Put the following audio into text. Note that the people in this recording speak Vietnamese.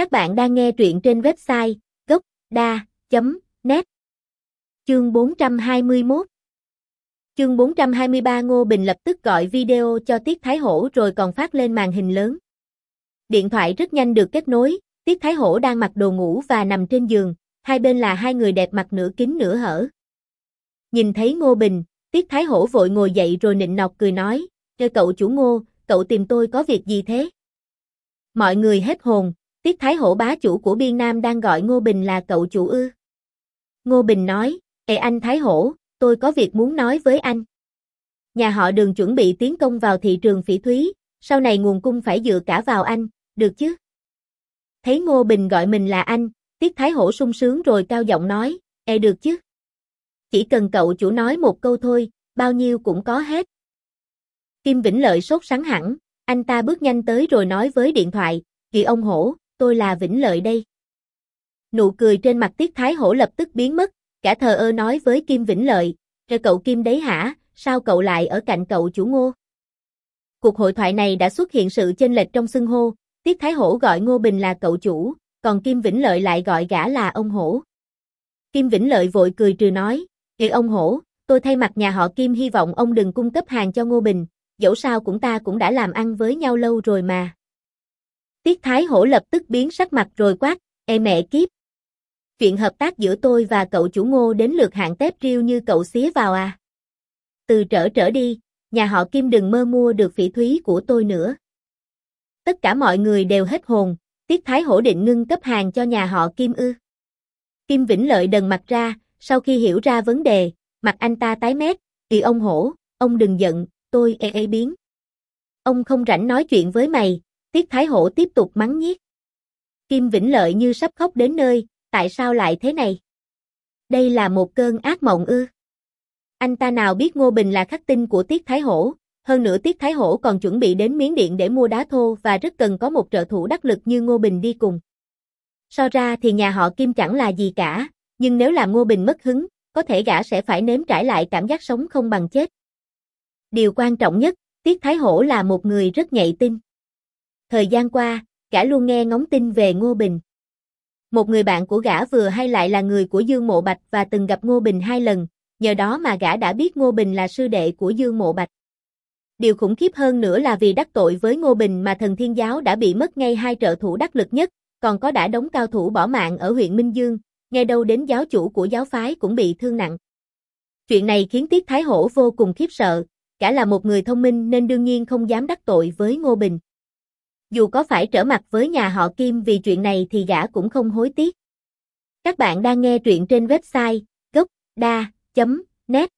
Các bạn đang nghe truyện trên website gốc.da.net Chương 421 Chương 423 Ngô Bình lập tức gọi video cho Tiết Thái Hổ rồi còn phát lên màn hình lớn. Điện thoại rất nhanh được kết nối, Tiết Thái Hổ đang mặc đồ ngủ và nằm trên giường, hai bên là hai người đẹp mặt nửa kín nửa hở. Nhìn thấy Ngô Bình, Tiết Thái Hổ vội ngồi dậy rồi nịnh nọt cười nói, Ê cậu chủ Ngô, cậu tìm tôi có việc gì thế? Mọi người hết hồn, Tiết Thái Hổ bá chủ của Biên Nam đang gọi Ngô Bình là cậu chủ ư. Ngô Bình nói, Ê anh Thái Hổ, tôi có việc muốn nói với anh. Nhà họ đường chuẩn bị tiến công vào thị trường phỉ thúy, sau này nguồn cung phải dựa cả vào anh, được chứ? Thấy Ngô Bình gọi mình là anh, Tiết Thái Hổ sung sướng rồi cao giọng nói, Ê được chứ? Chỉ cần cậu chủ nói một câu thôi, bao nhiêu cũng có hết. Kim Vĩnh Lợi sốt sắng hẳn, anh ta bước nhanh tới rồi nói với điện thoại, Kỳ ông Hổ, tôi là Vĩnh Lợi đây. Nụ cười trên mặt Tiết Thái Hổ lập tức biến mất, cả thờ ơ nói với Kim Vĩnh Lợi, rồi cậu Kim đấy hả, sao cậu lại ở cạnh cậu chủ ngô? Cuộc hội thoại này đã xuất hiện sự chênh lệch trong xưng hô, Tiết Thái Hổ gọi Ngô Bình là cậu chủ, còn Kim Vĩnh Lợi lại gọi gã là ông Hổ. Kim Vĩnh Lợi vội cười trừ nói, Kìa ông Hổ, tôi thay mặt nhà họ Kim hy vọng ông đừng cung cấp hàng cho Ngô Bình, dẫu sao cũng ta cũng đã làm ăn với nhau lâu rồi mà. Tiết Thái Hổ lập tức biến sắc mặt rồi quát, e mẹ kiếp. Chuyện hợp tác giữa tôi và cậu chủ ngô đến lượt hạng tép riêu như cậu xía vào à. Từ trở trở đi, nhà họ Kim đừng mơ mua được phỉ thúy của tôi nữa. Tất cả mọi người đều hết hồn, Tiết Thái Hổ định ngưng cấp hàng cho nhà họ Kim ư. Kim Vĩnh Lợi đần mặt ra, sau khi hiểu ra vấn đề, mặt anh ta tái mét, kỳ ông Hổ, ông đừng giận, tôi e e biến. Ông không rảnh nói chuyện với mày, Tiết Thái Hổ tiếp tục mắng nhiếc. Kim Vĩnh Lợi như sắp khóc đến nơi, tại sao lại thế này? Đây là một cơn ác mộng ư. Anh ta nào biết Ngô Bình là khắc tinh của Tiết Thái Hổ, hơn nữa Tiết Thái Hổ còn chuẩn bị đến Miến Điện để mua đá thô và rất cần có một trợ thủ đắc lực như Ngô Bình đi cùng. So ra thì nhà họ Kim chẳng là gì cả, nhưng nếu làm Ngô Bình mất hứng, có thể gã sẽ phải nếm trải lại cảm giác sống không bằng chết. Điều quan trọng nhất, Tiết Thái Hổ là một người rất nhạy tin. Thời gian qua, gã luôn nghe ngóng tin về Ngô Bình. Một người bạn của gã vừa hay lại là người của Dương Mộ Bạch và từng gặp Ngô Bình hai lần, nhờ đó mà gã đã biết Ngô Bình là sư đệ của Dương Mộ Bạch. Điều khủng khiếp hơn nữa là vì đắc tội với Ngô Bình mà thần thiên giáo đã bị mất ngay hai trợ thủ đắc lực nhất, còn có đã đóng cao thủ bỏ mạng ở huyện Minh Dương, nghe đâu đến giáo chủ của giáo phái cũng bị thương nặng. Chuyện này khiến Tiết Thái Hổ vô cùng khiếp sợ, cả là một người thông minh nên đương nhiên không dám đắc tội với Ngô Bình. Dù có phải trở mặt với nhà họ Kim vì chuyện này thì gã cũng không hối tiếc. Các bạn đang nghe truyện trên website gocda.net